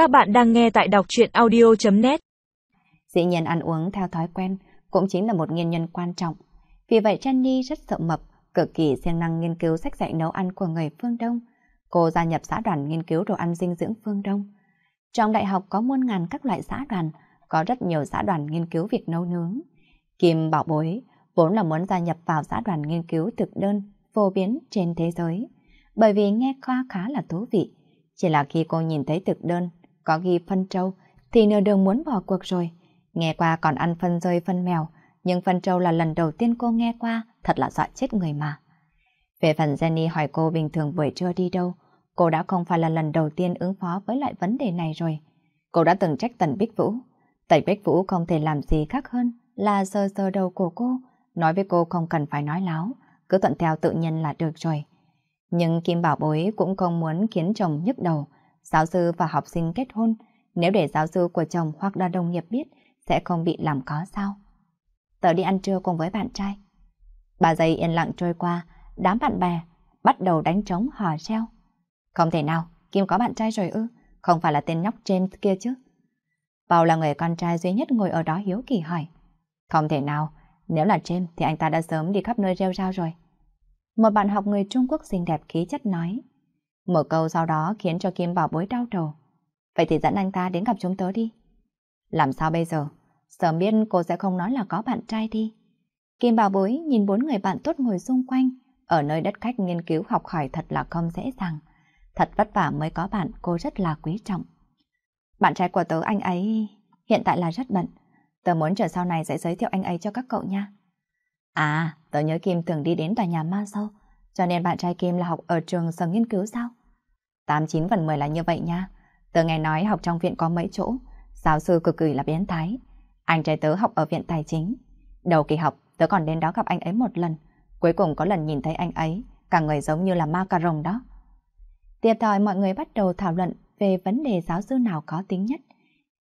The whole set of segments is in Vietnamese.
Các bạn đang nghe tại đọc truyện audio.net Dĩ nhiên ăn uống theo thói quen cũng chính là một nguyên nhân quan trọng. Vì vậy Jenny rất sợ mập, cực kỳ siêng năng nghiên cứu sách dạy nấu ăn của người phương Đông. Cô gia nhập xã đoàn nghiên cứu đồ ăn dinh dưỡng phương Đông. Trong đại học có muôn ngàn các loại xã đoàn, có rất nhiều xã đoàn nghiên cứu việc nấu nướng. Kim Bảo Bối vốn là muốn gia nhập vào xã đoàn nghiên cứu thực đơn phổ biến trên thế giới, bởi vì nghe khoa khá là thú vị. Chỉ là khi cô nhìn thấy thực đơn có ghi phân trâu thì nửa đường muốn bỏ cuộc rồi. Nghe qua còn ăn phân rơi phân mèo, nhưng phân trâu là lần đầu tiên cô nghe qua, thật là dọa chết người mà. Về phần Jenny hỏi cô bình thường buổi trưa đi đâu, cô đã không phải là lần đầu tiên ứng phó với lại vấn đề này rồi. Cô đã từng trách Tần Bích Vũ. Tần Bích Vũ không thể làm gì khác hơn là sờ sờ đầu của cô, nói với cô không cần phải nói láo, cứ thuận theo tự nhiên là được rồi. Nhưng Kim Bảo Bối cũng không muốn khiến chồng nhức đầu, giáo sư và học sinh kết hôn, nếu để giáo sư của chồng hoặc là đồng nghiệp biết, sẽ không bị làm có sao. Tớ đi ăn trưa cùng với bạn trai. Ba giây yên lặng trôi qua, đám bạn bè bắt đầu đánh trống hò reo. Không thể nào, Kim có bạn trai rồi ư, không phải là tên nhóc James kia chứ. Paul là người con trai duy nhất ngồi ở đó hiếu kỳ hỏi. Không thể nào, nếu là James thì anh ta đã sớm đi khắp nơi rêu rao rồi. Một bạn học người Trung Quốc xinh đẹp khí chất nói. Một câu sau đó khiến cho Kim Bảo Bối đau đầu. Vậy thì dẫn anh ta đến gặp chúng tớ đi. Làm sao bây giờ? Sớm biết cô sẽ không nói là có bạn trai đi. Kim Bảo Bối nhìn bốn người bạn tốt ngồi xung quanh. Ở nơi đất khách nghiên cứu học hỏi thật là không dễ dàng. Thật vất vả mới có bạn cô rất là quý trọng. Bạn trai của tớ anh ấy hiện tại là rất bận. Tớ muốn chờ sau này sẽ giới thiệu anh ấy cho các cậu nha. À, tớ nhớ Kim thường đi đến tòa nhà ma sâu, cho nên bạn trai Kim là học ở trường sở nghiên cứu sao? 89 phần 10 là như vậy nha. Tớ nghe nói học trong viện có mấy chỗ, giáo sư cực kỳ là biến thái. Anh trai tớ học ở viện tài chính. Đầu kỳ học, tớ còn đến đó gặp anh ấy một lần. Cuối cùng có lần nhìn thấy anh ấy, cả người giống như là ma cà rồng đó. Tiếp thời mọi người bắt đầu thảo luận về vấn đề giáo sư nào có tính nhất.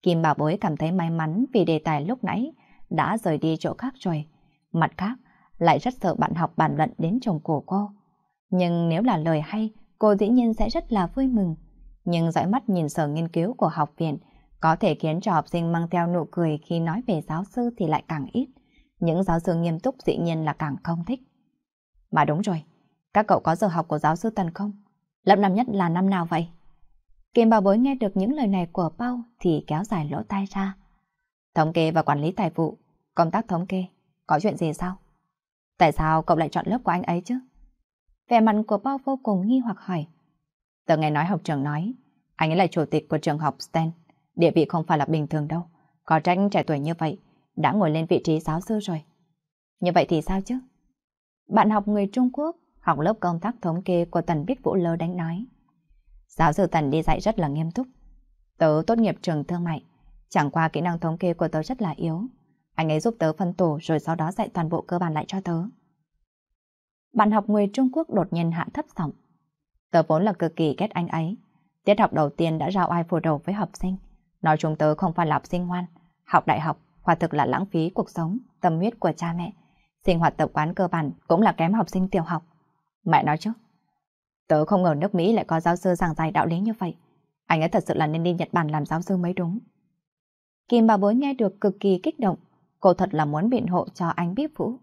Kim Bảo Bối cảm thấy may mắn vì đề tài lúc nãy đã rời đi chỗ khác rồi. Mặt khác, lại rất sợ bạn học bàn luận đến chồng của cô. Nhưng nếu là lời hay, cô dĩ nhiên sẽ rất là vui mừng. Nhưng dõi mắt nhìn sở nghiên cứu của học viện có thể khiến cho học sinh mang theo nụ cười khi nói về giáo sư thì lại càng ít. Những giáo sư nghiêm túc dĩ nhiên là càng không thích. Mà đúng rồi, các cậu có giờ học của giáo sư Tần không? Lớp năm nhất là năm nào vậy? Kim bảo bối nghe được những lời này của Bao thì kéo dài lỗ tai ra. Thống kê và quản lý tài vụ, công tác thống kê, có chuyện gì sao? Tại sao cậu lại chọn lớp của anh ấy chứ? Vẻ mặt của bao vô cùng nghi hoặc hỏi. Tớ nghe nói học trưởng nói, anh ấy là chủ tịch của trường học Stan, địa vị không phải là bình thường đâu. Có trách trẻ tuổi như vậy, đã ngồi lên vị trí giáo sư rồi. Như vậy thì sao chứ? Bạn học người Trung Quốc, học lớp công tác thống kê của Tần Bích Vũ Lơ đánh nói. Giáo sư Tần đi dạy rất là nghiêm túc. Tớ tốt nghiệp trường thương mại, chẳng qua kỹ năng thống kê của tớ rất là yếu. Anh ấy giúp tớ phân tổ rồi sau đó dạy toàn bộ cơ bản lại cho tớ. Bạn học người Trung Quốc đột nhiên hạ thấp giọng. Tớ vốn là cực kỳ ghét anh ấy. Tiết học đầu tiên đã giao ai phù đầu với học sinh. Nói chúng tớ không phải là học sinh ngoan. Học đại học, quả thực là lãng phí cuộc sống, tâm huyết của cha mẹ. Sinh hoạt tập quán cơ bản cũng là kém học sinh tiểu học. Mẹ nói chứ. Tớ không ngờ nước Mỹ lại có giáo sư giảng dạy đạo lý như vậy. Anh ấy thật sự là nên đi Nhật Bản làm giáo sư mới đúng. Kim bà bối nghe được cực kỳ kích động. Cô thật là muốn biện hộ cho anh biết Vũ.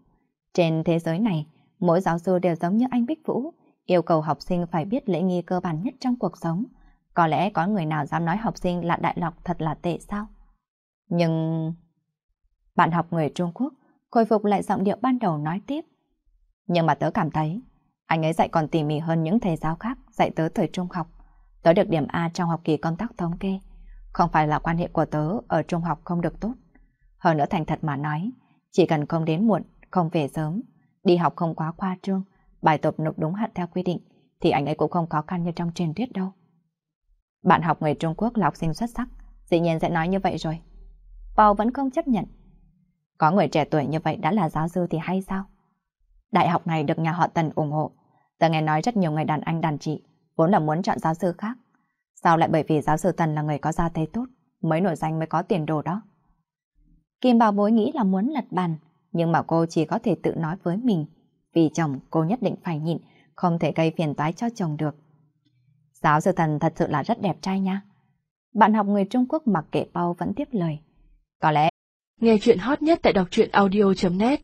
Trên thế giới này, mỗi giáo sư đều giống như anh Bích Vũ, yêu cầu học sinh phải biết lễ nghi cơ bản nhất trong cuộc sống. Có lẽ có người nào dám nói học sinh là đại lọc thật là tệ sao? Nhưng... Bạn học người Trung Quốc khôi phục lại giọng điệu ban đầu nói tiếp. Nhưng mà tớ cảm thấy, anh ấy dạy còn tỉ mỉ hơn những thầy giáo khác dạy tớ thời trung học. Tớ được điểm A trong học kỳ công tác thống kê. Không phải là quan hệ của tớ ở trung học không được tốt. Hơn nữa thành thật mà nói, chỉ cần không đến muộn, không về sớm, đi học không quá khoa trương, bài tập nộp đúng hạn theo quy định, thì anh ấy cũng không khó khăn như trong truyền thuyết đâu. Bạn học người Trung Quốc là học sinh xuất sắc, dĩ nhiên sẽ nói như vậy rồi. Paul vẫn không chấp nhận. Có người trẻ tuổi như vậy đã là giáo sư thì hay sao? Đại học này được nhà họ Tần ủng hộ. Tớ nghe nói rất nhiều người đàn anh đàn chị vốn là muốn chọn giáo sư khác. Sao lại bởi vì giáo sư Tần là người có gia thế tốt, mới nổi danh mới có tiền đồ đó? Kim Bảo Bối nghĩ là muốn lật bàn, nhưng mà cô chỉ có thể tự nói với mình. Vì chồng cô nhất định phải nhịn, không thể gây phiền toái cho chồng được. Giáo sư thần thật sự là rất đẹp trai nha. Bạn học người Trung Quốc mặc kệ bao vẫn tiếp lời. Có lẽ, nghe chuyện hot nhất tại đọc truyện audio.net